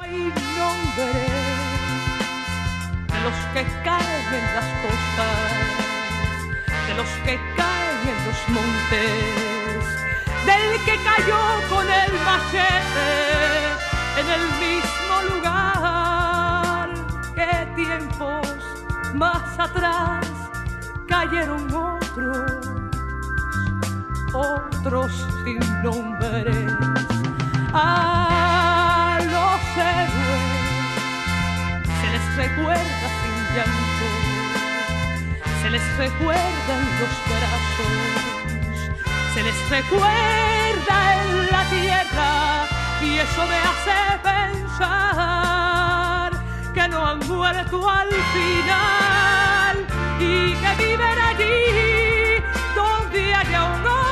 Hay nombre de los que caen en las costas, de los que caen en los montes, del que cayó con el machete en el mismo lugar que tiempos más atrás cayeron otros, otros sin nombres. A recuerda sin llanto, se les recuerda en los brazos, se les recuerda en la tierra y eso me hace pensar que no han muerto al final y que viven allí donde haya un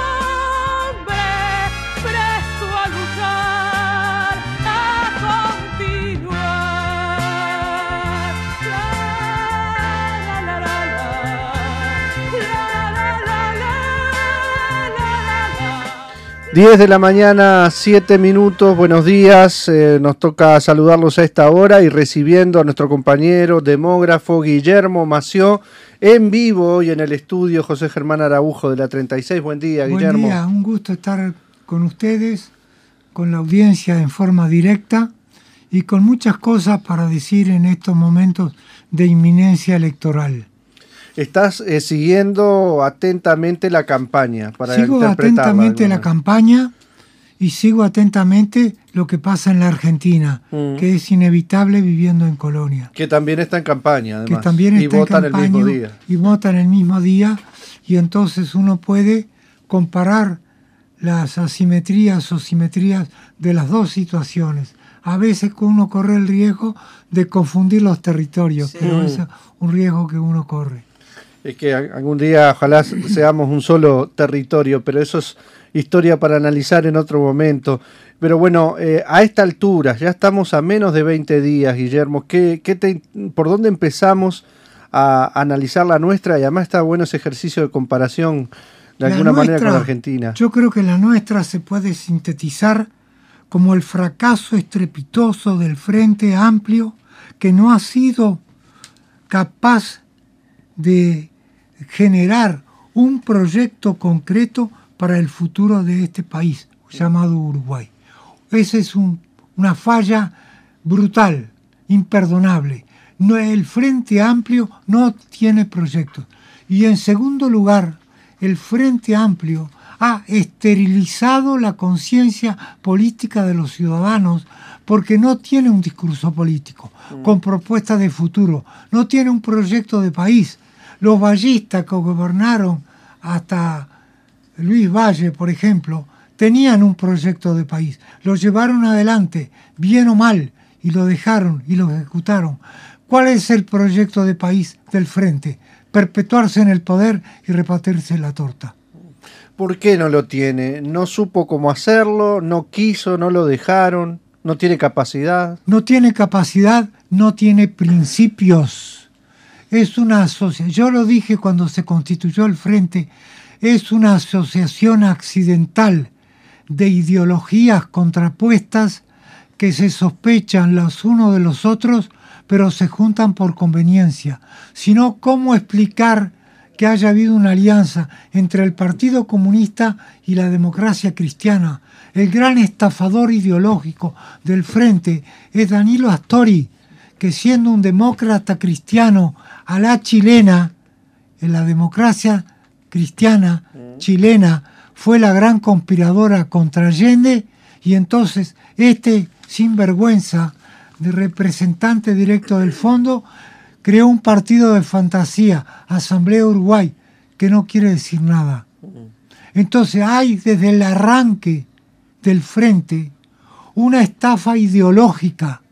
10 de la mañana, 7 minutos, buenos días. eh, nos toca saludarlos a esta hora y recibiendo a nuestro compañero demógrafo Guillermo Mació en vivo hoy en el estudio José Germán Araujo de la 36. Buen día, Buen Guillermo. día, un gusto estar con ustedes, con la audiencia en forma directa y con muchas cosas para decir en estos momentos de inminencia electoral. Estás eh, siguiendo atentamente la campaña para sigo atentamente la campaña y sigo atentamente lo que pasa en la Argentina, Mm. que es inevitable viviendo en Colonia. Que también está en campaña, además. que también y está en votan el mismo campaña día. y votan el mismo día y entonces uno puede comparar las asimetrías o simetrías de las dos situaciones. A veces uno corre el riesgo de confundir los territorios, pero es un riesgo que uno corre. Es que algún día ojalá seamos un solo territorio, pero eso es historia para analizar en otro momento. Pero bueno, eh, a esta altura, ya estamos a menos de 20 días, Guillermo. ¿qué, qué te- ¿Por dónde empezamos a analizar la nuestra? Y además está bueno ese ejercicio de comparación de La alguna manera con nuestra, Argentina. Yo creo que la nuestra se puede sintetizar como el fracaso estrepitoso del Frente Amplio que no ha sido capaz de generar un proyecto concreto para el futuro de este país llamado Uruguay. Esa es un- una falla brutal, imperdonable. No, el Frente Amplio no tiene proyectos. Y en segundo lugar, el Frente Amplio ha esterilizado la conciencia política de los ciudadanos porque no tiene un discurso político con propuestas de futuro, no tiene un proyecto de país. Los vallistas que gobernaron hasta Luis Valle, por ejemplo, tenían un proyecto de país, lo llevaron adelante, bien o mal, y lo dejaron y lo ejecutaron. ¿Cuál es el proyecto de país del frente? Perpetuarse en el poder y repartirse la torta. ¿Por qué no lo tiene? ¿No supo cómo hacerlo? ¿No quiso? ¿No lo dejaron? ¿No tiene capacidad? No tiene capacidad, no tiene principios. Es una asociación, yo lo dije cuando se constituyó el Frente, es una asociación accidental de ideologías contrapuestas que se sospechan los unos de los otros, pero se juntan por conveniencia. Sino, ¿cómo explicar que haya habido una alianza entre el Partido Comunista y la democracia cristiana? El gran estafador ideológico del Frente es Danilo Astori, que siendo un demócrata cristiano a la chilena, en la democracia cristiana chilena, fue la gran conspiradora contra Allende y entonces este sinvergüenza de representante directo del fondo creó un partido de fantasía, Asamblea Uruguay, que no quiere decir nada. Entonces hay desde el arranque del frente una estafa ideológica,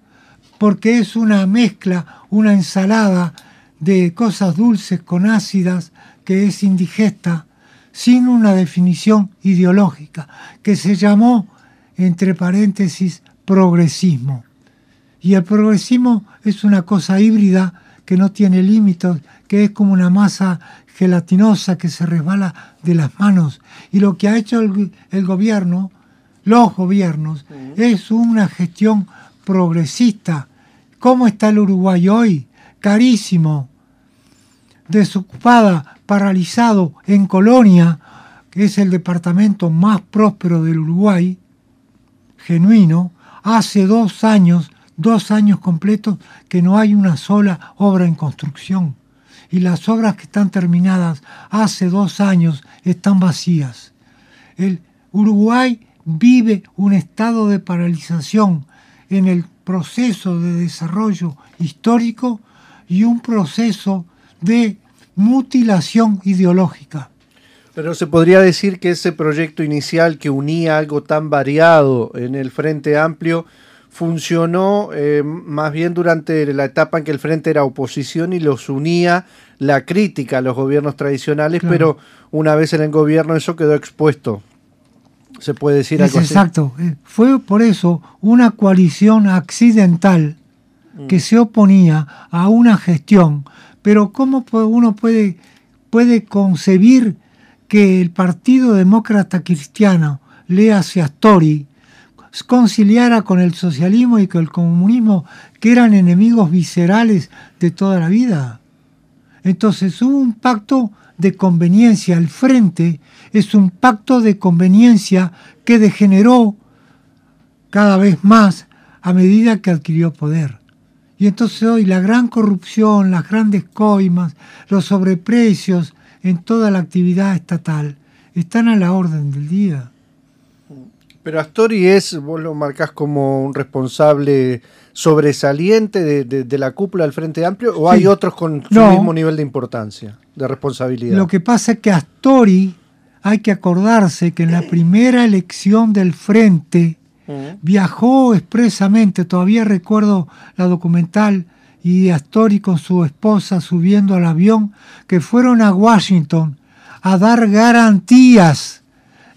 porque es una mezcla, una ensalada de cosas dulces con ácidas que es indigesta, sin una definición ideológica, que se llamó, entre paréntesis, progresismo. Y el progresismo es una cosa híbrida que no tiene límites, que es como una masa gelatinosa que se resbala de las manos. Y lo que ha hecho el, el gobierno, los gobiernos, es una gestión progresista. ¿Cómo está el Uruguay hoy? Carísimo, desocupada, paralizado en Colonia, que es el departamento más próspero del Uruguay, genuino, hace dos años, dos años completos, que no hay una sola obra en construcción. Y las obras que están terminadas hace dos años están vacías. El Uruguay vive un estado de paralización en el proceso de desarrollo histórico y un proceso de mutilación ideológica. Pero se podría decir que ese proyecto inicial que unía algo tan variado en el Frente Amplio funcionó eh, más bien durante la etapa en que el Frente era oposición y los unía la crítica a los gobiernos tradicionales, Claro. pero una vez en el gobierno eso quedó expuesto. Se puede decir Es algo así. exacto. Eh, Fue por eso una coalición accidental que se oponía a una gestión. Pero ¿cómo uno puede, puede concebir que el Partido Demócrata Cristiano, léase Astori, conciliara con el socialismo y con el comunismo, que eran enemigos viscerales de toda la vida? Entonces hubo un pacto de conveniencia. El frente es un pacto de conveniencia que degeneró cada vez más a medida que adquirió poder. Y entonces hoy la gran corrupción, las grandes coimas, los sobreprecios en toda la actividad estatal están a la orden del día. Pero Astori es, vos lo marcás como un responsable sobresaliente de, de- de la cúpula del Frente Amplio, o Sí. hay otros con su No. mismo nivel de importancia, de responsabilidad. Lo que pasa es que Astori, hay que acordarse que en la primera elección del frente, Mm. viajó expresamente, todavía recuerdo la documental y Astori con su esposa subiendo al avión, que fueron a Washington a dar garantías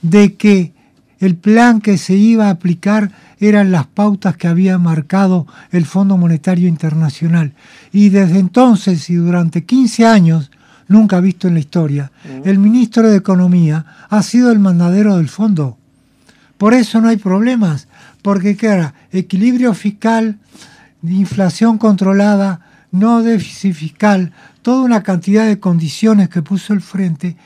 de que el plan que se iba a aplicar eran las pautas que había marcado el Fondo Monetario Internacional. Y desde entonces y durante 15 años, nunca visto en la historia, el ministro de Economía ha sido el mandadero del fondo. Por eso no hay problemas, porque ¿qué era? Equilibrio fiscal, inflación controlada, no déficit fiscal, toda una cantidad de condiciones que puso el frente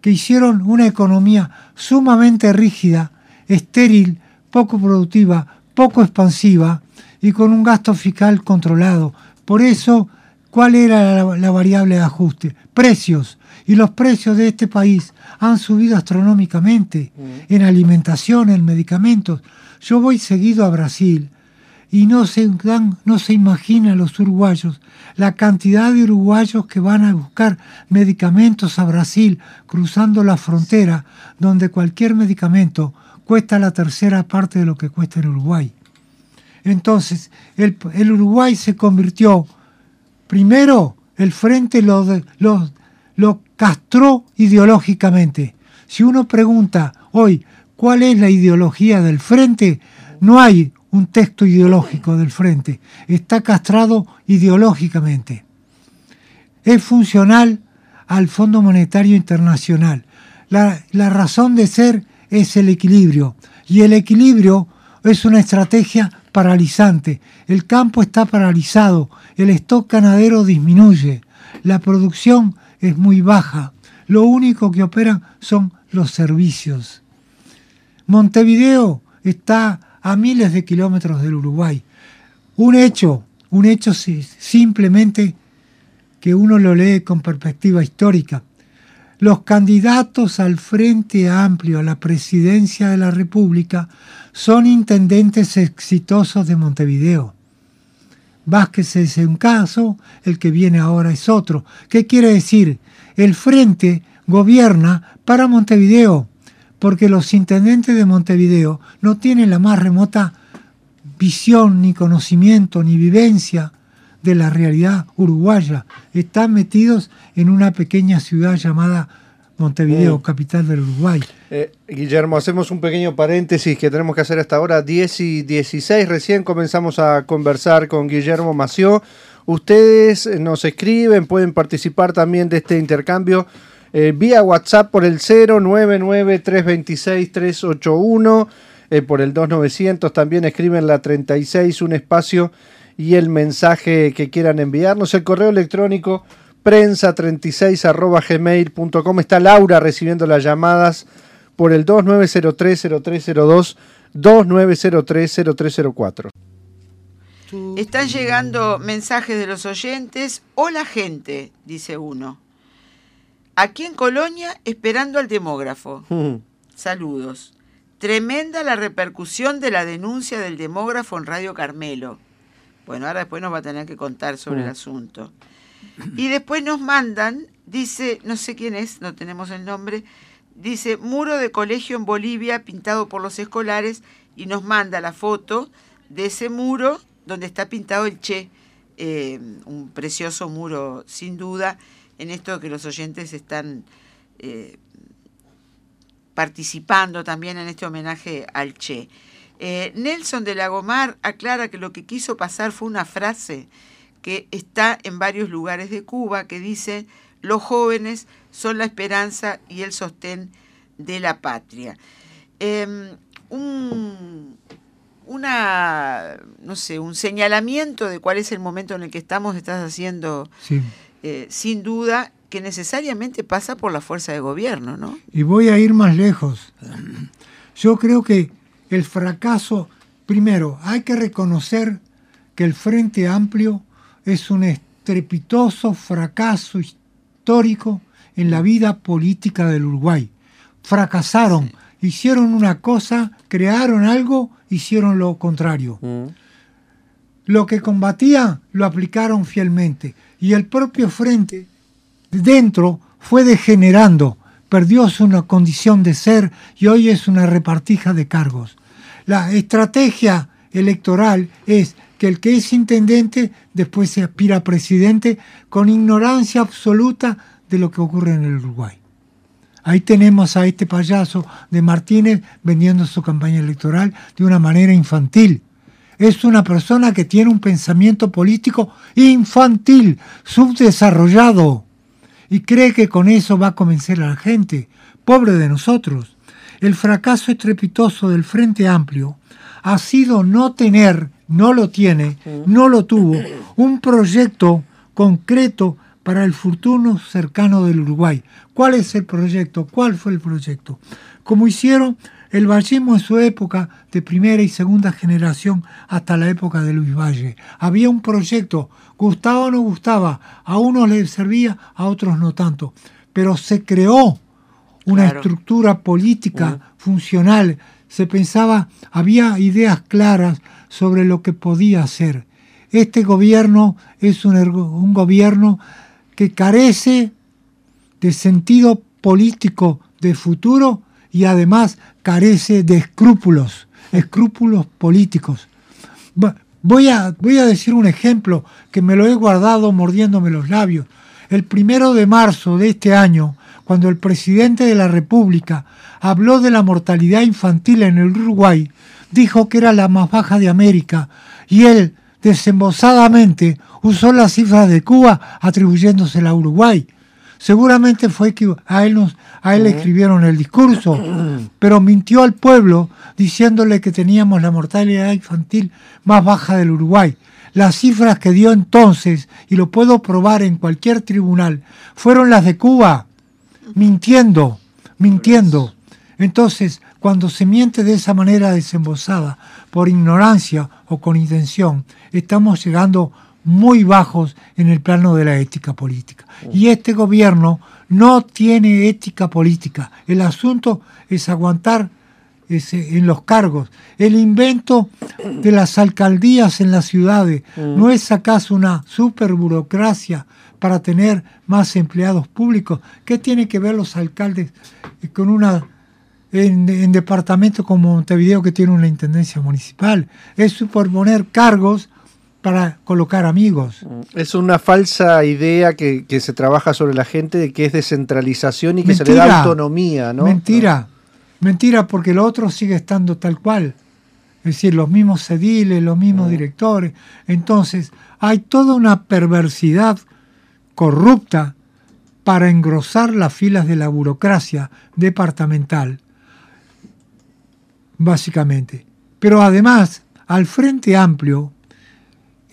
que hicieron una economía sumamente rígida, estéril, poco productiva, poco expansiva y con un gasto fiscal controlado. Por eso, ¿cuál era la, la variable de ajuste? Precios. Y los precios de este país han subido astronómicamente en alimentación, en medicamentos. Yo voy seguido a Brasil y no se, dan, no se imaginan los uruguayos la cantidad de uruguayos que van a buscar medicamentos a Brasil cruzando la frontera, donde cualquier medicamento cuesta la tercera parte de lo que cuesta en Uruguay. Entonces, el, el Uruguay se convirtió, primero, el frente lo, lo, castró ideológicamente. Si uno pregunta hoy cuál es la ideología del frente, no hay un texto ideológico del frente. Está castrado ideológicamente. Es funcional al Fondo Monetario Internacional. La razón de ser es el equilibrio. Y el equilibrio es una estrategia paralizante. El campo está paralizado, el stock ganadero disminuye, la producción es muy baja. Lo único que operan son los servicios. Montevideo está a miles de kilómetros del Uruguay. Un hecho, un hecho si- simplemente que uno lo lee con perspectiva histórica. Los candidatos al Frente Amplio a la presidencia de la República son intendentes exitosos de Montevideo. Vázquez es un caso, el que viene ahora es otro. ¿Qué quiere decir? El Frente gobierna para Montevideo, porque los intendentes de Montevideo no tienen la más remota visión, ni conocimiento, ni vivencia de la realidad uruguaya. Están metidos en una pequeña ciudad llamada Montevideo, Mm. capital del Uruguay. Eh, Guillermo, hacemos un pequeño paréntesis que tenemos que hacer hasta ahora, 10 y 16. Recién comenzamos a conversar con Guillermo Mació. Ustedes nos escriben, pueden participar también de este intercambio eh, vía WhatsApp por el 099-326-381. eh, por el 2900. También escriben la 36, un espacio y el mensaje que quieran enviarnos. El correo electrónico prensa36 arroba gmail.com. Está Laura recibiendo las llamadas por el 2903-0302, 2903-0304. Están llegando mensajes de los oyentes. Hola gente, dice uno. Aquí en Colonia esperando al demógrafo. Saludos. Tremenda la repercusión de la denuncia del demógrafo en Radio Carmelo. Bueno, ahora después nos va a tener que contar sobre el asunto. Y después nos mandan, dice, no sé quién es, no tenemos el nombre, dice muro de colegio en Bolivia pintado por los escolares y nos manda la foto de ese muro donde está pintado el Che, eh, un precioso muro sin duda, en esto que los oyentes están eh, participando también en este homenaje al Che. Eh, Nelson de Lagomar aclara que lo que quiso pasar fue una frase que está en varios lugares de Cuba que dice, los jóvenes son la esperanza y el sostén de la patria. Em, un, una, no sé, un señalamiento de cuál es el momento en el que estamos, estás haciendo eh, sin duda que necesariamente pasa por la fuerza de gobierno, ¿no? Y voy a ir más lejos. Yo creo que el fracaso, primero, hay que reconocer que el Frente Amplio es un estrepitoso fracaso histórico en la vida política del Uruguay. Fracasaron, hicieron una cosa, crearon algo hicieron lo contrario. Mm. Lo que combatía lo aplicaron fielmente y el propio frente dentro fue degenerando, perdió su condición de ser y hoy es una repartija de cargos. La estrategia electoral es que el que es intendente después se aspira a presidente con ignorancia absoluta de lo que ocurre en el Uruguay. Ahí tenemos a este payaso de Martínez vendiendo su campaña electoral de una manera infantil. Es una persona que tiene un pensamiento político infantil, subdesarrollado, y cree que con eso va a convencer a la gente. Pobre de nosotros. El fracaso estrepitoso del Frente Amplio ha sido no tener, no lo tiene, no lo tuvo, un proyecto concreto para el futuro cercano del Uruguay. ¿Cuál es el proyecto? ¿Cuál fue el proyecto? Como hicieron el vallismo en su época de primera y segunda generación hasta la época de Luis Valle. Había un proyecto, gustaba o no gustaba, a unos les servía, a otros no tanto, pero se creó una estructura política funcional, se pensaba, había ideas claras sobre lo que podía hacer. Este gobierno es un, un gobierno que carece de sentido político de futuro y además carece de escrúpulos, escrúpulos políticos. Voy a, decir un ejemplo que me lo he guardado mordiéndome los labios. El primero de marzo de este año, cuando el presidente de la República habló de la mortalidad infantil en el Uruguay, dijo que era la más baja de América y él desembosadamente usó las cifras de Cuba atribuyéndosela a Uruguay. Seguramente fue que a él, nos, a él le escribieron el discurso, pero mintió al pueblo diciéndole que teníamos la mortalidad infantil más baja del Uruguay. Las cifras que dio entonces, y lo puedo probar en cualquier tribunal, fueron las de Cuba, mintiendo, mintiendo. Entonces, cuando se miente de esa manera desembosada, por ignorancia o con intención, estamos llegando muy bajos en el plano de la ética política. Y este gobierno no tiene ética política. El asunto es aguantar en los cargos. El invento de las alcaldías en las ciudades no es acaso una superburocracia para tener más empleados públicos. ¿Qué tiene que ver los alcaldes con una en, departamentos como Montevideo que tiene una intendencia municipal. Es superponer cargos para colocar amigos. Es una falsa idea que, se trabaja sobre la gente de que es descentralización y que se le da autonomía, ¿no? Mentira, mentira, porque lo otro sigue estando tal cual. Es decir, los mismos sediles, los mismos directores. Entonces, hay toda una perversidad corrupta para engrosar las filas de la burocracia departamental básicamente. Pero además, al Frente Amplio,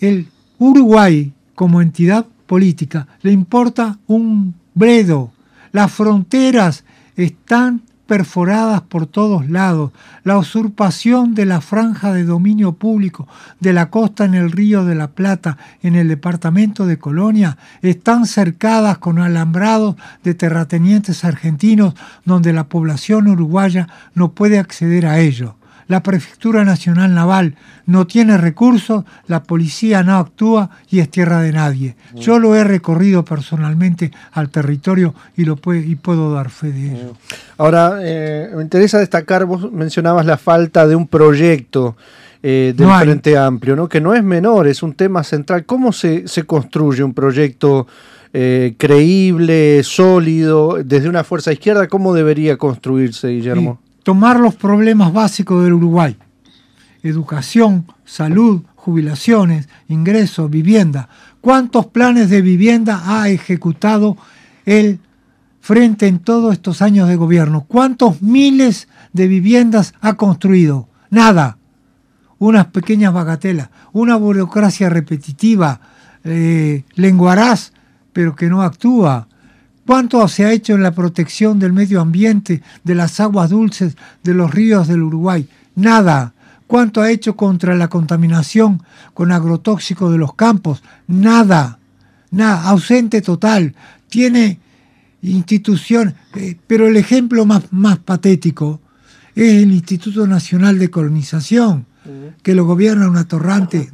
el Uruguay como entidad política le importa un bredo. Las fronteras están perforadas por todos lados, la usurpación de la franja de dominio público de la costa en el río de la Plata, en el departamento de Colonia, están cercadas con alambrados de terratenientes argentinos donde la población uruguaya no puede acceder a ello la Prefectura Nacional Naval no tiene recursos, la policía no actúa y es tierra de nadie. Yo lo he recorrido personalmente al territorio y, lo y puedo dar fe de ello. Ahora, eh, me interesa destacar, vos mencionabas la falta de un proyecto. Eh, del Frente Amplio, ¿no? que no es menor, es un tema central. ¿Cómo se, construye un proyecto eh, creíble, sólido, desde una fuerza izquierda? ¿Cómo debería construirse, Guillermo? Tomar los problemas básicos del Uruguay. Educación, salud, jubilaciones, ingresos, vivienda. ¿Cuántos planes de vivienda ha ejecutado el Frente en todos estos años de gobierno? ¿Cuántos miles de viviendas ha construido? Nada. Unas pequeñas bagatelas, una burocracia repetitiva, eh, lenguaraz, pero que no actúa. ¿Cuánto se ha hecho en la protección del medio ambiente, de las aguas dulces, de los ríos del Uruguay? Nada. ¿Cuánto ha hecho contra la contaminación con agrotóxicos de los campos? Nada. Nada. Ausente total. Tiene institución, eh, pero el ejemplo más, más patético es el Instituto Nacional de Colonización, que lo gobierna una torrante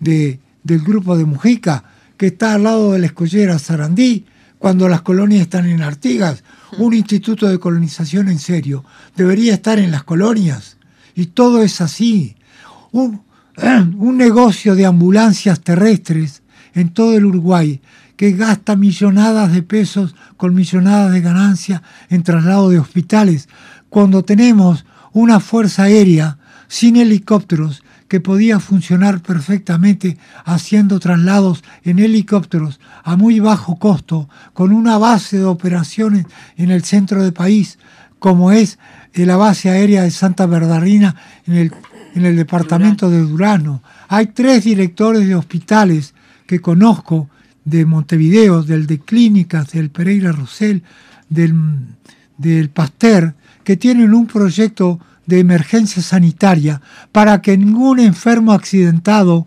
de, del grupo de Mujica, que está al lado de la escollera Sarandí, cuando las colonias están en Artigas. Un instituto de colonización en serio debería estar en las colonias. Y todo es así. Un, negocio de ambulancias terrestres en todo el Uruguay que gasta millonadas de pesos con millonadas de ganancia en traslado de hospitales, cuando tenemos una fuerza aérea sin helicópteros que podía funcionar perfectamente haciendo traslados en helicópteros a muy bajo costo, con una base de operaciones en el centro del país, como es la base aérea de Santa Bernardina en el, en el departamento de Durano. Hay tres directores de hospitales que conozco de Montevideo, del de Clínicas, del Pereira Rosell, del, del Pasteur, que tienen un proyecto de emergencia sanitaria para que ningún enfermo accidentado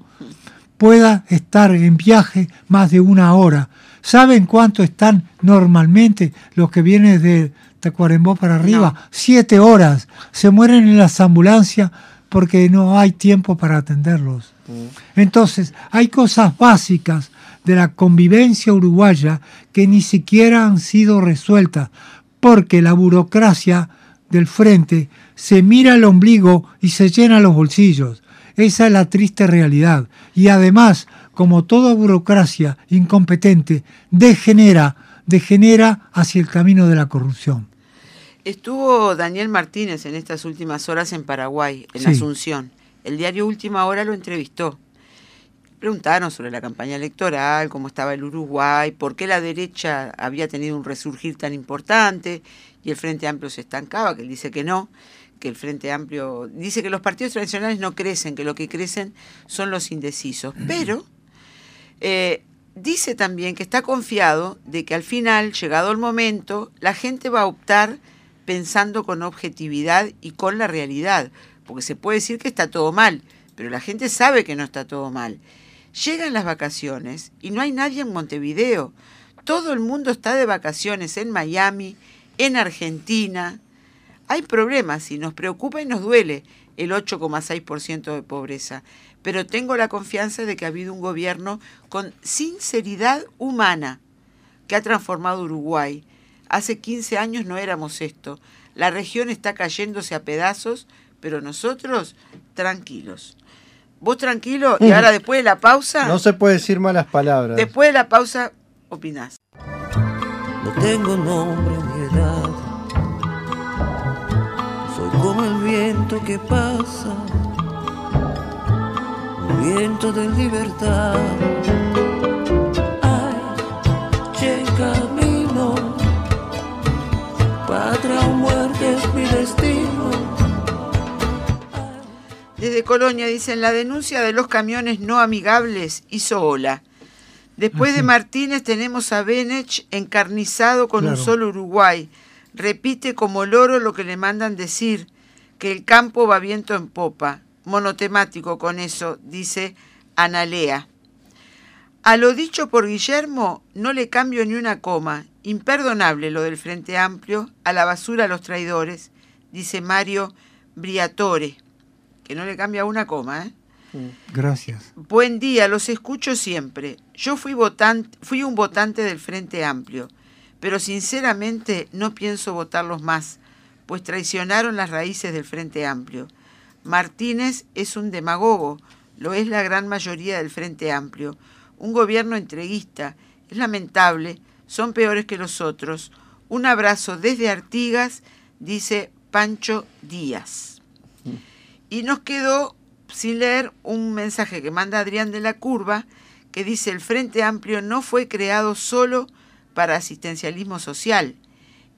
pueda estar en viaje más de una hora. ¿Saben cuánto están normalmente los que vienen de Tacuarembó para arriba? Siete horas. Se mueren en las ambulancias porque no hay tiempo para atenderlos. Mm. Entonces, hay cosas básicas de la convivencia uruguaya que ni siquiera han sido resueltas porque la burocracia del frente se mira el ombligo y se llena los bolsillos. Esa es la triste realidad. Y además, como toda burocracia incompetente, degenera, degenera hacia el camino de la corrupción. Estuvo Daniel Martínez en estas últimas horas en Paraguay, en Asunción. El diario Última Hora lo entrevistó. Preguntaron sobre la campaña electoral, cómo estaba el Uruguay, por qué la derecha había tenido un resurgir tan importante y el Frente Amplio se estancaba, que él dice que no, que el Frente Amplio dice que los partidos tradicionales no crecen, que lo que crecen son los indecisos. Pero eh, dice también que está confiado de que al final, llegado el momento, la gente va a optar pensando con objetividad y con la realidad, porque se puede decir que está todo mal, pero la gente sabe que no está todo mal. Llegan las vacaciones y no hay nadie en Montevideo. Todo el mundo está de vacaciones en Miami, en Argentina. Hay problemas y nos preocupa y nos duele el 8,6% de pobreza, pero tengo la confianza de que ha habido un gobierno con sinceridad humana que ha transformado Uruguay. Hace 15 años no éramos esto. La región está cayéndose a pedazos, pero nosotros tranquilos. Vos tranquilo y ahora después de la pausa... No se puede decir malas palabras. Después de la pausa opinás. No tengo nombre ni edad. Como el viento que pasa. Un viento de libertad. Ay, che camino. Patria o muerte es mi destino. Desde Colonia dicen, la denuncia de los camiones no amigables hizo ola. Después Ah, de. Martínez tenemos a Benech encarnizado con un Claro. solo Uruguay. Repite como loro lo que le mandan decir, que el campo va viento en popa. Monotemático con eso, dice Analea. A lo dicho por Guillermo no le cambio ni una coma. Imperdonable lo del Frente Amplio, a la basura a los traidores, dice Mario Briatore, que no le cambia una coma, ¿eh? Gracias. Buen día, los escucho siempre. Yo fui, votante, fui un votante del Frente Amplio, pero sinceramente no pienso votarlos más, pues traicionaron las raíces del Frente Amplio. Martínez es un demagogo, lo es la gran mayoría del Frente Amplio. Un gobierno entreguista. Es lamentable, son peores que los otros. Un abrazo desde Artigas, dice Pancho Díaz. Y nos quedó sin leer un mensaje que manda Adrián de la Curva, que dice el Frente Amplio no fue creado solo para asistencialismo social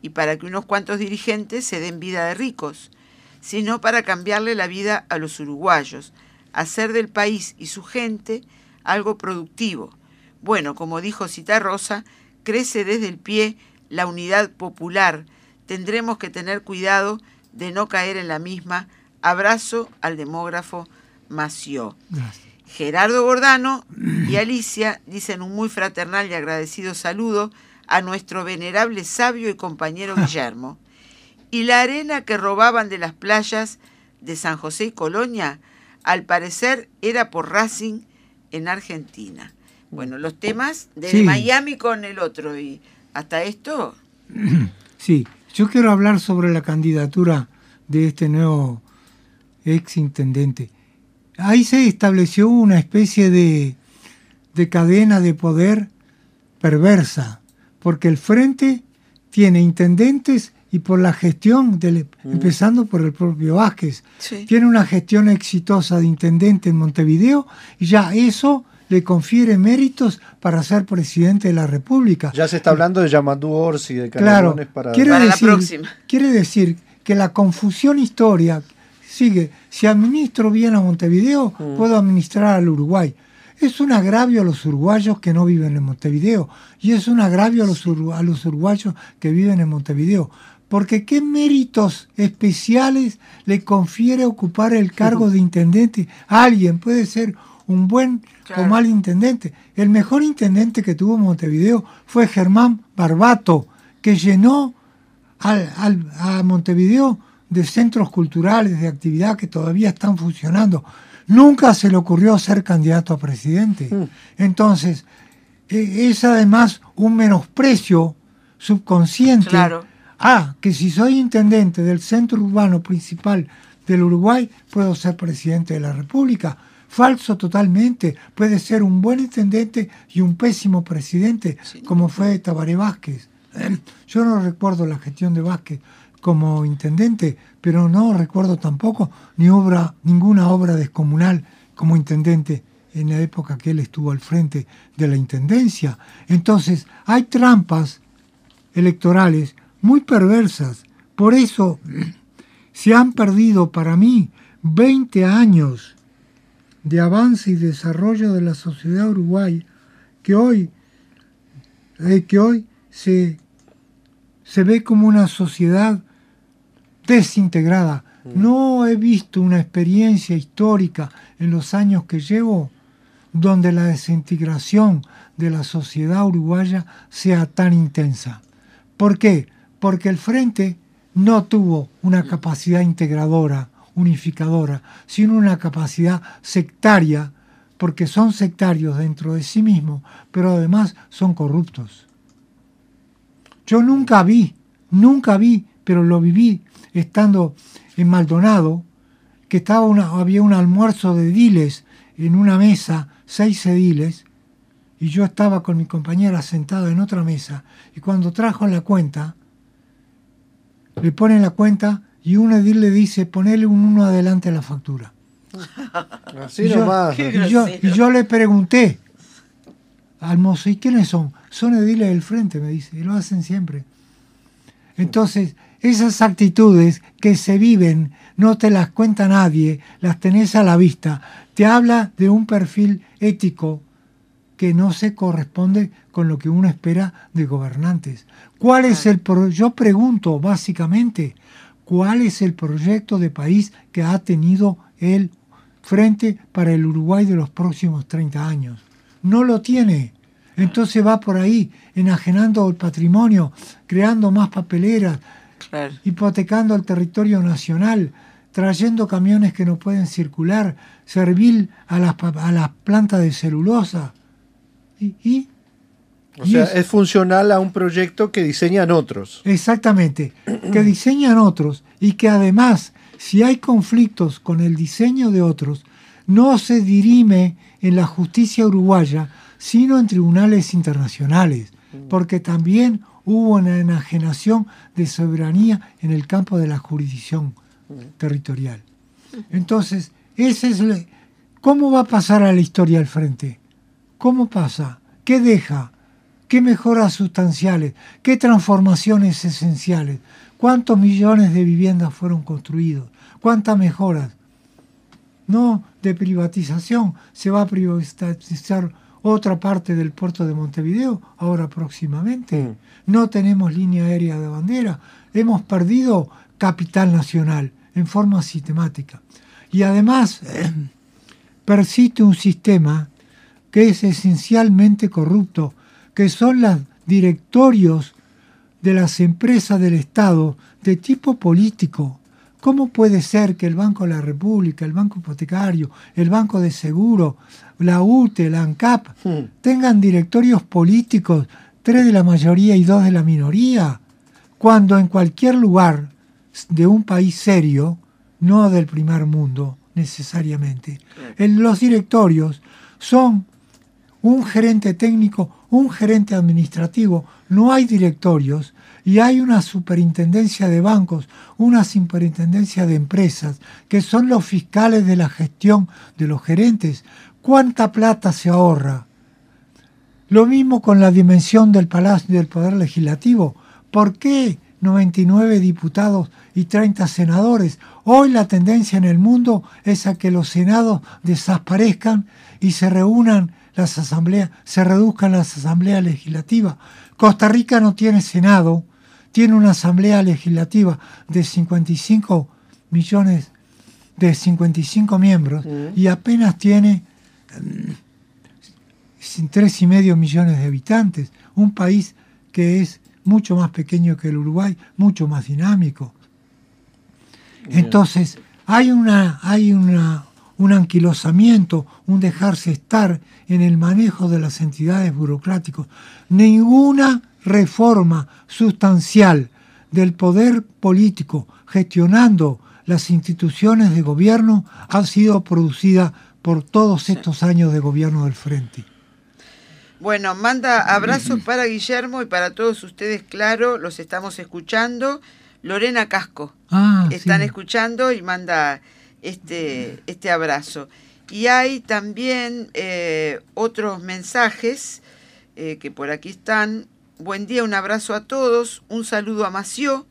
y para que unos cuantos dirigentes se den vida de ricos, sino para cambiarle la vida a los uruguayos, hacer del país y su gente algo productivo. Bueno, como dijo Cita Rosa, crece desde el pie la unidad popular. Tendremos que tener cuidado de no caer en la misma. Abrazo al demógrafo Mació. Gerardo Gordano y Alicia dicen un muy fraternal y agradecido saludo a nuestro venerable sabio y compañero Guillermo. Y la arena que robaban de las playas de San José y Colonia, al parecer era por Racing en Argentina. Bueno, los temas de Sí. Miami con el otro y hasta esto, Sí, yo quiero hablar sobre la candidatura de este nuevo ex intendente. Ahí se estableció una especie de, de cadena de poder perversa, porque el frente tiene intendentes y por la gestión, del, empezando por el propio Vázquez, Sí. tiene una gestión exitosa de intendente en Montevideo y ya eso le confiere méritos para ser presidente de la República. Ya se está hablando de Yamandú Orsi, de Claro, Canelones para... quiere, Para la decir, próxima. quiere decir que la confusión historia sigue. Si administro bien a Montevideo, puedo administrar al Uruguay. Es un agravio a los uruguayos que no viven en Montevideo y es un agravio a los, uru- a los uruguayos que viven en Montevideo. Porque qué méritos especiales le confiere ocupar el cargo de intendente a alguien. Puede ser un buen o mal intendente. El mejor intendente que tuvo Montevideo fue Germán Barbato, que llenó al- al- a Montevideo de centros culturales, de actividad que todavía están funcionando. Nunca se le ocurrió ser candidato a presidente. Entonces, e- es además un menosprecio subconsciente Claro. a que si soy intendente del centro urbano principal del Uruguay, puedo ser presidente de la República. Falso totalmente. Puede ser un buen intendente y un pésimo presidente, como fue Tabaré Vázquez. Yo no recuerdo la gestión de Vázquez como intendente, pero no recuerdo tampoco ni obra, ninguna obra descomunal como intendente en la época que él estuvo al frente de la intendencia. Entonces, hay trampas electorales muy perversas. Por eso se han perdido para mí 20 años de avance y desarrollo de la sociedad uruguaya que hoy, eh, que hoy se, se ve como una sociedad desintegrada. No he visto una experiencia histórica en los años que llevo donde la desintegración de la sociedad uruguaya sea tan intensa. ¿Por qué? Porque el Frente no tuvo una capacidad integradora, unificadora, sino una capacidad sectaria, porque son sectarios dentro de sí mismos, pero además son corruptos. Yo nunca vi, nunca vi, pero lo viví estando en Maldonado, que estaba una, había un almuerzo de diles en una mesa, seis ediles, y yo estaba con mi compañera sentada en otra mesa, y cuando trajo la cuenta, le ponen la cuenta y un edil le dice, ponele un uno adelante a la factura. Así y, yo, y yo- y yo le pregunté al mozo, ¿y quiénes son? Son ediles del frente, me dice, y lo hacen siempre. Entonces, esas actitudes que se viven no te las cuenta nadie, las tenés a la vista. Te habla de un perfil ético que no se corresponde con lo que uno espera de gobernantes. ¿Cuál es el pro yo pregunto básicamente, cuál es el proyecto de país que ha tenido el frente para el Uruguay de los próximos 30 años? No lo tiene. Entonces va por ahí, enajenando el patrimonio, creando más papeleras, Claro. hipotecando el territorio nacional, trayendo camiones que no pueden circular, servil a las, a las plantas de celulosa. Y, y- O y sea, es- es funcional a un proyecto que diseñan otros. Exactamente, que diseñan otros y que además, si hay conflictos con el diseño de otros, no se dirime en la justicia uruguaya, sino en tribunales internacionales, porque también hubo una enajenación de soberanía en el campo de la jurisdicción territorial. Entonces, ese es ¿cómo va a pasar a la historia al frente? ¿Cómo pasa? ¿Qué deja? ¿Qué mejoras sustanciales? ¿Qué transformaciones esenciales? ¿Cuántos millones de viviendas fueron construidos? ¿Cuántas mejoras? No de privatización. Se va a privatizar otra parte del puerto de Montevideo ahora próximamente. Mm. No tenemos línea aérea de bandera. Hemos perdido capital nacional en forma sistemática. Y además persiste un sistema que es esencialmente corrupto, que son los directorios de las empresas del Estado de tipo político. ¿Cómo puede ser que el Banco de la República, el Banco Hipotecario, el Banco de Seguro, la UTE, la ANCAP, Hmm. tengan directorios políticos, tres de la mayoría y dos de la minoría? Cuando en cualquier lugar de un país serio, no del primer mundo necesariamente, en los directorios son un gerente técnico, un gerente administrativo, no hay directorios y hay una superintendencia de bancos, una superintendencia de empresas, que son los fiscales de la gestión de los gerentes. ¿Cuánta plata se ahorra? Lo mismo con la dimensión del Palacio del Poder Legislativo. ¿Por qué 99 diputados y 30 senadores? Hoy la tendencia en el mundo es a que los senados desaparezcan y se reúnan las asambleas, se reduzcan las asambleas legislativas. Costa Rica no tiene senado, tiene una asamblea legislativa de 55 millones de 55 miembros y apenas tiene sin tres y medio millones de habitantes, un país que es mucho más pequeño que el Uruguay, mucho más dinámico. Entonces, hay una, hay una, un anquilosamiento, un dejarse estar en el manejo de las entidades burocráticas. Ninguna reforma sustancial del poder político gestionando las instituciones de gobierno ha sido producida por todos estos años de gobierno del Frente. Bueno, manda abrazos para Guillermo y para todos ustedes, claro, los estamos escuchando. Lorena Casco, Ah, están sí. escuchando y manda este, este abrazo. Y hay también eh, otros mensajes eh, que por aquí están. Buen día, un abrazo a todos, un saludo a Mació.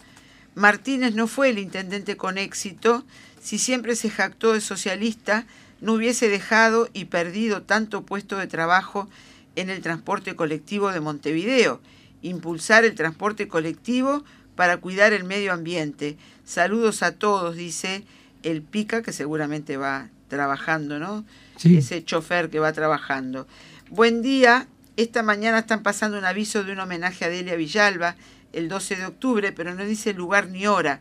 Martínez no fue el intendente con éxito. Si siempre se jactó de socialista, no hubiese dejado y perdido tanto puesto de trabajo en el transporte colectivo de Montevideo. Impulsar el transporte colectivo para cuidar el medio ambiente. Saludos a todos, dice el Pica, que seguramente va trabajando, ¿no? Sí. Ese chofer que va trabajando. Buen día. Esta mañana están pasando un aviso de un homenaje a Delia Villalba el 12 de octubre, pero no dice lugar ni hora.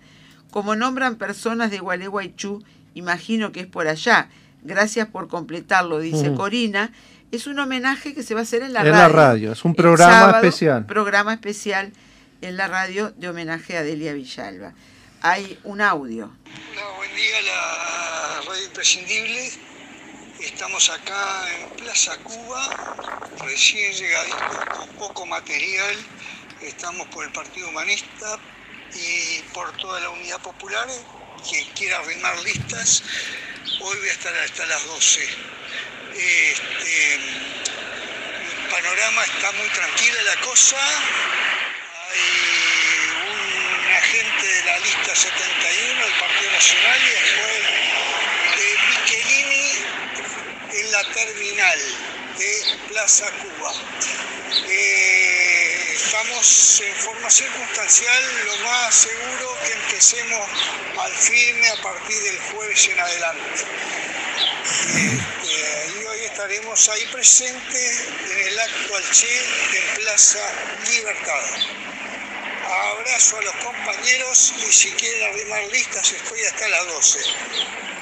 Como nombran personas de Gualeguaychú, imagino que es por allá. Gracias por completarlo, dice Mm. Corina. Es un homenaje que se va a hacer en la En radio. la radio, es un programa sábado, especial. Programa especial en la radio de homenaje a Delia Villalba. Hay un audio. Hola, buen día, la radio imprescindible. Estamos acá en Plaza Cuba, recién llegaditos, con poco material. Estamos por el Partido Humanista y por toda la Unidad Popular. Quien quiera arrimar listas, hoy voy a estar hasta las 12. Este, el panorama está muy tranquila la cosa. Hay un agente de la lista 71 del Partido Nacional y después de Michelini en la terminal de Plaza Cuba. En forma circunstancial, lo más seguro que empecemos al firme a partir del jueves en adelante. Este, y hoy estaremos ahí presentes en el acto al Che en Plaza Libertad. Abrazo a los compañeros y si quieren arrimar listas estoy hasta las 12.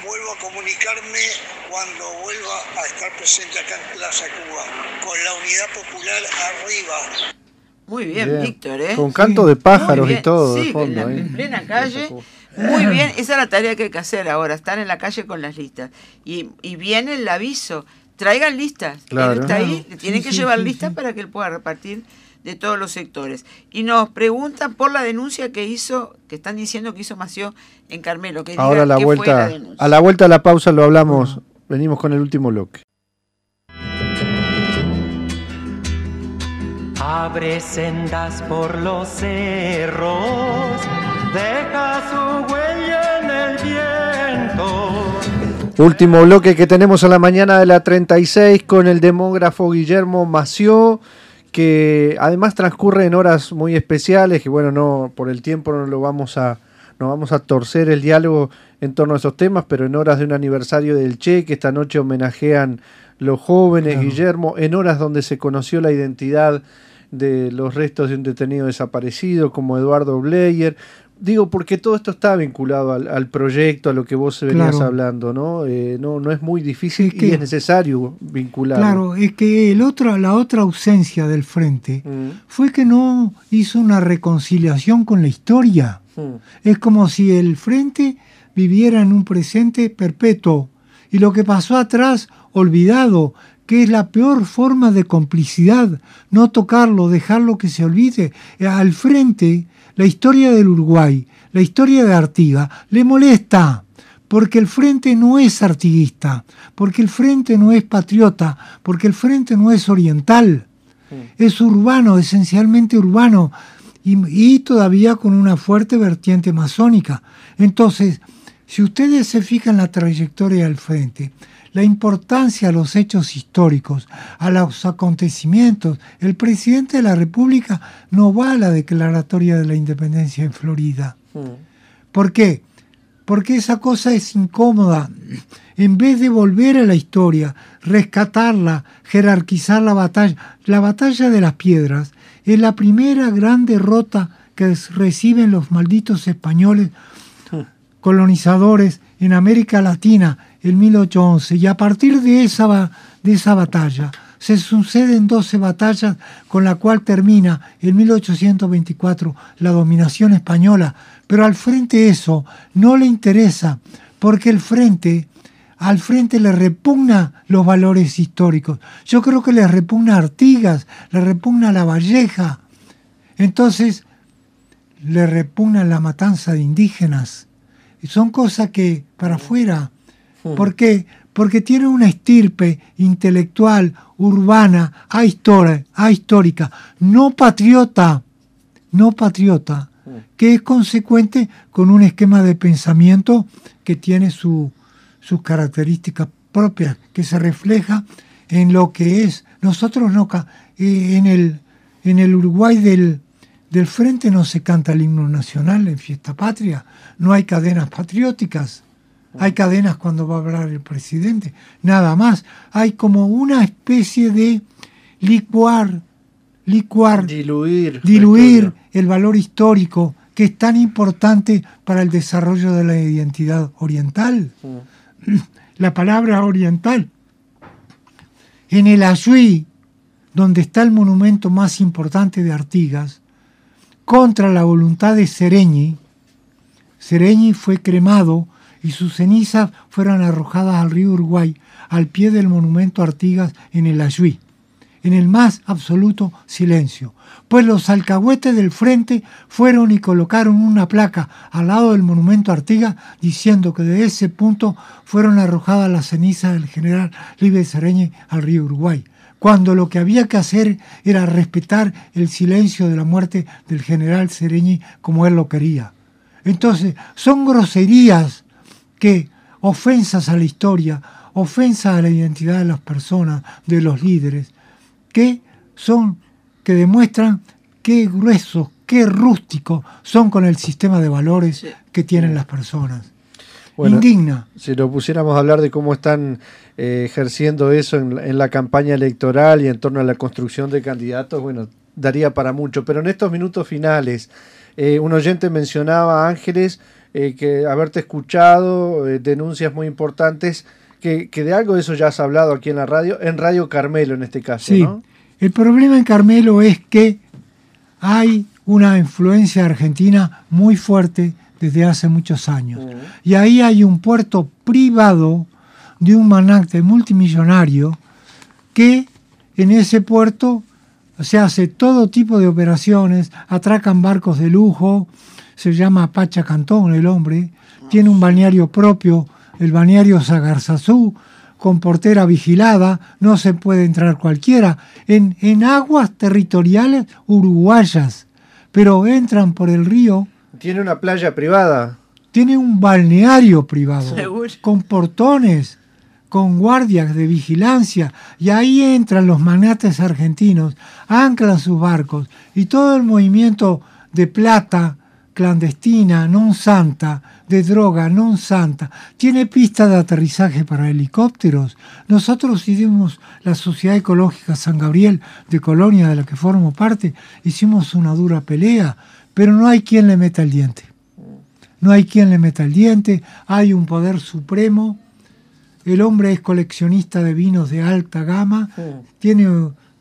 Vuelvo a comunicarme cuando vuelva a estar presente acá en Plaza Cuba, con la Unidad Popular arriba. Muy bien, Bien. Víctor, ¿eh? Con canto de pájaros y todo Sí, de fondo. en, la- en plena calle. Muy bien, esa es la tarea que hay que hacer ahora, estar en la calle con las listas. Y, y viene el aviso, traigan listas. Claro. Él está ahí, le tienen Sí, que sí, llevar sí, listas sí. para que él pueda repartir de todos los sectores. Y nos preguntan por la denuncia que hizo, que están diciendo que hizo Mació en Carmelo. Que diga Ahora a la qué fue vuelta, denuncia. a la vuelta a la pausa lo hablamos. Venimos con el último bloque. Abre sendas por los cerros, deja su huella en el viento. Último bloque que tenemos a la mañana de la 36 con el demógrafo Guillermo Mació, que además transcurre en horas muy especiales, que bueno, no por el tiempo no lo vamos a no vamos a torcer el diálogo en torno a esos temas, pero en horas de un aniversario del Che, que esta noche homenajean los jóvenes, Claro. Guillermo, en horas donde se conoció la identidad de los restos de un detenido desaparecido como Eduardo Bleyer. Digo, porque todo esto está vinculado al, al proyecto, a lo que vos venías Claro. hablando, ¿no? Eh, no, no es muy difícil Es y es necesario vincularlo. Claro, es que el otro, la otra ausencia del frente Mm, fue que no hizo una reconciliación con la historia. mm, Es como si el frente viviera en un presente perpetuo y lo que pasó atrás olvidado, que es la peor forma de complicidad, no tocarlo, dejarlo que se olvide. Eh, Al frente, la historia del Uruguay, la historia de Artigas, le molesta, porque el frente no es artiguista, porque el frente no es patriota, porque el frente no es oriental es urbano, esencialmente urbano, y, y todavía con una fuerte vertiente masónica. Entonces, si ustedes se fijan la trayectoria del frente, la importancia a los hechos históricos, a los acontecimientos, el presidente de la República no va a la declaratoria de la independencia en Florida. mm. ¿Por qué? Porque esa cosa es incómoda. En vez de volver a la historia, rescatarla, jerarquizar la batalla, la batalla de las piedras es la primera gran derrota que reciben los malditos españoles colonizadores en América Latina en 1811 y a partir de esa, de esa batalla se suceden 12 batallas con la cual termina en 1824 la dominación española, pero al frente eso no le interesa porque el frente al frente le repugna los valores históricos. Yo creo que le repugna Artigas, le repugna La Valleja. Entonces, le repugna la matanza de indígenas. Son cosas que para afuera. ¿Por qué? Porque tiene una estirpe intelectual, urbana, ahistórica, ahistórica, no patriota, no patriota, que es consecuente con un esquema de pensamiento que tiene su, sus características propias, que se refleja en lo que es. Nosotros no, eh, en el, en el Uruguay del, del frente no se canta el himno nacional en fiesta patria, no hay cadenas patrióticas, hay cadenas cuando va a hablar el presidente, nada más, hay como una especie de licuar, licuar, Diluir. diluir el valor histórico que es tan importante para el desarrollo de la identidad oriental. La palabra oriental. En el Ayuí, donde está el monumento más importante de Artigas, contra la voluntad de Sereñi, Sereñi fue cremado y sus cenizas fueron arrojadas al río Uruguay, al pie del monumento Artigas en el Ayuí en el más absoluto silencio, pues los alcahuetes del frente fueron y colocaron una placa al lado del monumento Artigas diciendo que de ese punto fueron arrojadas las cenizas del general Libre Sereñe al río Uruguay, cuando lo que había que hacer era respetar el silencio de la muerte del general Sereñi como él lo quería. Entonces, son groserías que ofensas a la historia, ofensas a la identidad de las personas, de los líderes, que son, que demuestran qué gruesos, qué rústicos son con el sistema de valores que tienen las personas. Bueno, Indigna. Si nos pusiéramos a hablar de cómo están eh, ejerciendo eso en, la- en la campaña electoral y en torno a la construcción de candidatos, bueno, daría para mucho. Pero en estos minutos finales, eh, un oyente mencionaba, Ángeles, eh, que haberte escuchado, eh, denuncias muy importantes, que, que de algo de eso ya has hablado aquí en la radio, en Radio Carmelo en este caso, Sí. ¿no? El problema en Carmelo es que hay una influencia argentina muy fuerte desde hace muchos años. Y ahí hay un puerto privado de un magnate multimillonario que en ese puerto se hace todo tipo de operaciones, atracan barcos de lujo, se llama Pacha Cantón el hombre, tiene un balneario propio, el balneario Sagarzazú, con portera vigilada, no se puede entrar cualquiera, en, en aguas territoriales uruguayas, pero entran por el río, Tiene una playa privada. tiene un balneario privado, Seguro. con portones, con guardias de vigilancia, y ahí entran los magnates argentinos, anclan sus barcos, y todo el movimiento de plata clandestina, non santa, de droga, non santa, tiene pista de aterrizaje para helicópteros. Nosotros hicimos la Sociedad Ecológica San Gabriel de Colonia, de la que formo parte, hicimos una dura pelea, pero no hay quien le meta el diente. No hay quien le meta el diente, hay un poder supremo. El hombre es coleccionista de vinos de alta gama, tiene,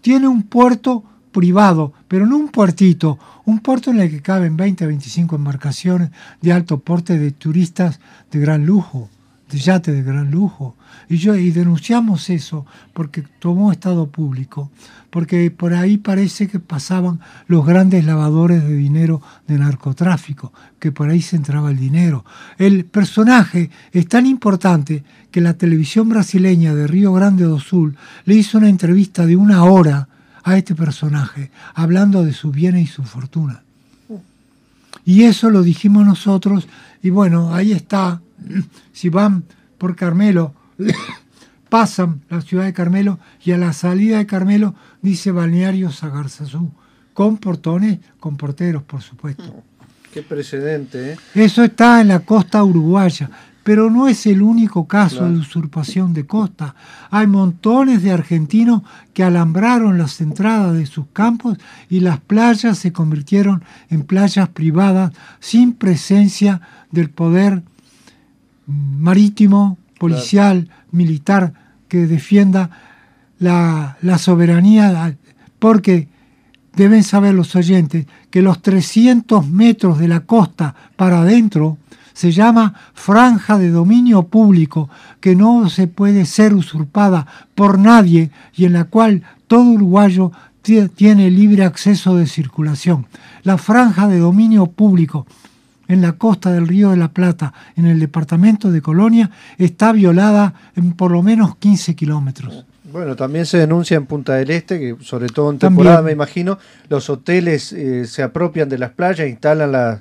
tiene un puerto privado, pero no un puertito, un puerto en el que caben 20 a 25 embarcaciones de alto porte de turistas de gran lujo, de yate de gran lujo. Y yo y denunciamos eso porque tomó estado público, porque por ahí parece que pasaban los grandes lavadores de dinero de narcotráfico, que por ahí se entraba el dinero. El personaje es tan importante que la televisión brasileña de Río Grande do Sul le hizo una entrevista de una hora a este personaje, hablando de sus bienes y su fortuna. Y eso lo dijimos nosotros, y bueno, ahí está. Si van por Carmelo, pasan la ciudad de Carmelo y a la salida de Carmelo dice Balneario Sagarzazú, con portones, con porteros, por supuesto. Qué precedente, ¿eh? Eso está en la costa uruguaya, pero no es el único caso Claro. de usurpación de costa. Hay montones de argentinos que alambraron las entradas de sus campos y las playas se convirtieron en playas privadas sin presencia del poder marítimo, policial, militar que defienda la, la soberanía, porque deben saber los oyentes que los 300 metros de la costa para adentro se llama franja de dominio público que no se puede ser usurpada por nadie y en la cual todo uruguayo tie- tiene libre acceso de circulación. La franja de dominio público en la costa del Río de la Plata, en el departamento de Colonia, está violada en por lo menos 15 kilómetros. Bueno, también se denuncia en Punta del Este, que sobre todo en También. temporada, me imagino, los hoteles eh, se apropian de las playas, instalan las-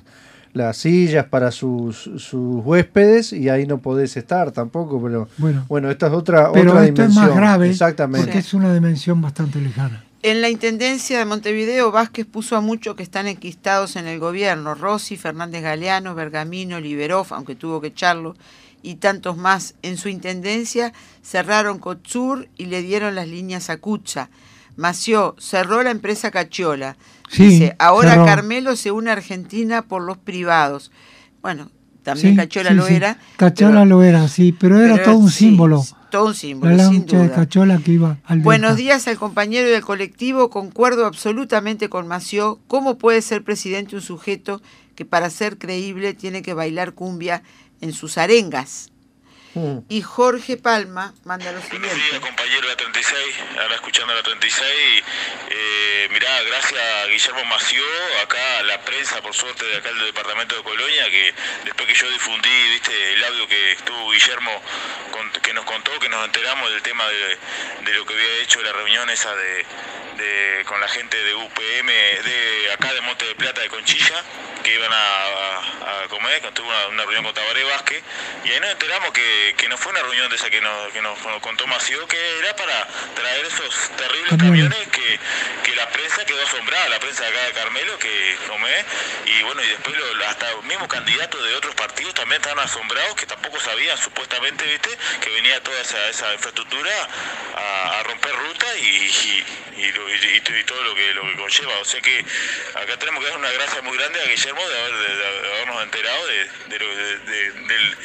las sillas para sus, sus huéspedes y ahí no podés estar tampoco, pero Bueno, bueno, esta es otra, pero otra esto es dimensión. más grave Exactamente. porque es una dimensión bastante lejana. En la Intendencia de Montevideo, Vázquez puso a muchos que están enquistados en el gobierno, Rossi, Fernández Galeano, Bergamino, Liberoff, aunque tuvo que echarlo, y tantos más. En su Intendencia cerraron Cotsur y le dieron las líneas a Cucha. Mació cerró la empresa Cachiola. Sí, Dice, ahora cerró. Carmelo se une a Argentina por los privados. Bueno, también Sí, Cachola sí, lo era. Cachola pero- lo era, sí, pero era pero todo un sí, símbolo. Todo un símbolo, La sin de. Cachola que iba al Buenos delta. días al compañero del colectivo. Concuerdo absolutamente con Mació. ¿Cómo puede ser presidente un sujeto que para ser creíble tiene que bailar cumbia en sus arengas? Mm. Y Jorge Palma manda lo Buenos siguiente. días, compañero de la 36, ahora escuchando la 36. Eh, mirá, gracias a Guillermo Mació, acá la prensa, por suerte, de acá del departamento de Colonia, que después que yo difundí, viste, el audio que estuvo Guillermo, con- que nos contó, que nos enteramos del tema de, de lo que había hecho la reunión esa de, de- con la gente de UPM, de acá de Monte de Plata, de Conchilla, que iban a, a, a comer, que tuvo una, una reunión con Tabaré Vázquez, y ahí nos enteramos que, que no fue una reunión de esa que nos, que nos contó Mació, que era para traer esos terribles Camiones. que, que la prensa quedó asombrada, la prensa de acá de Carmelo, que comé, y bueno, y después lo- hasta mismos candidatos de otros partidos también estaban asombrados, que tampoco sabían supuestamente, viste, que venía toda esa, esa infraestructura a, a romper ruta y, y, y todo lo que, lo que conlleva. O sea que acá tenemos que dar una gracia muy grande a Guillermo de, haber, de- de habernos enterado de- del,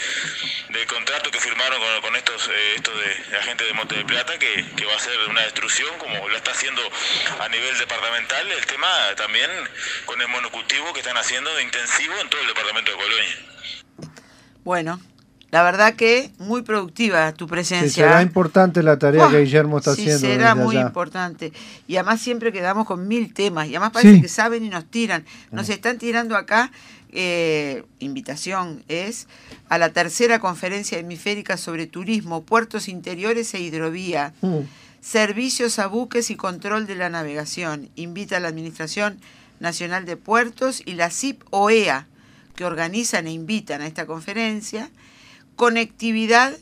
del contrato que firmaron con, con estos, eh, estos de, la gente de Monte de Plata, que, que va a ser una destrucción, como lo está haciendo a nivel departamental, el tema también con el monocultivo que están haciendo de intensivo en todo el departamento de Colonia. Bueno, la verdad que muy productiva tu Sí, presencia. será importante la tarea que Guillermo está sí, haciendo. será desde muy allá. importante. Y además siempre quedamos con mil temas. Y además parece Sí. que saben y nos tiran. Nos están tirando acá. Eh, invitación es a la tercera conferencia hemisférica sobre turismo, puertos interiores e hidrovía. Mm. Servicios a buques y control de la navegación. Invita a la Administración Nacional de Puertos y la CIP OEA, que organizan e invitan a esta conferencia. Conectividad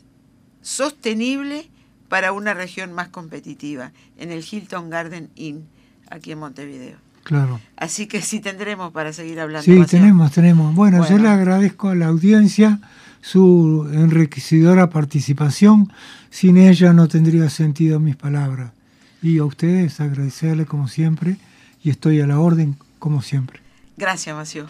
sostenible para una región más competitiva, en el Hilton Garden Inn, aquí en Montevideo. Claro. Así que sí tendremos para seguir hablando. Sí, tenemos, tenemos. Bueno, yo Bueno. le agradezco a la audiencia su enriquecedora participación. Sin ella no tendría sentido mis palabras. Y a ustedes agradecerle como siempre y estoy a la orden como siempre. Gracias, Macio.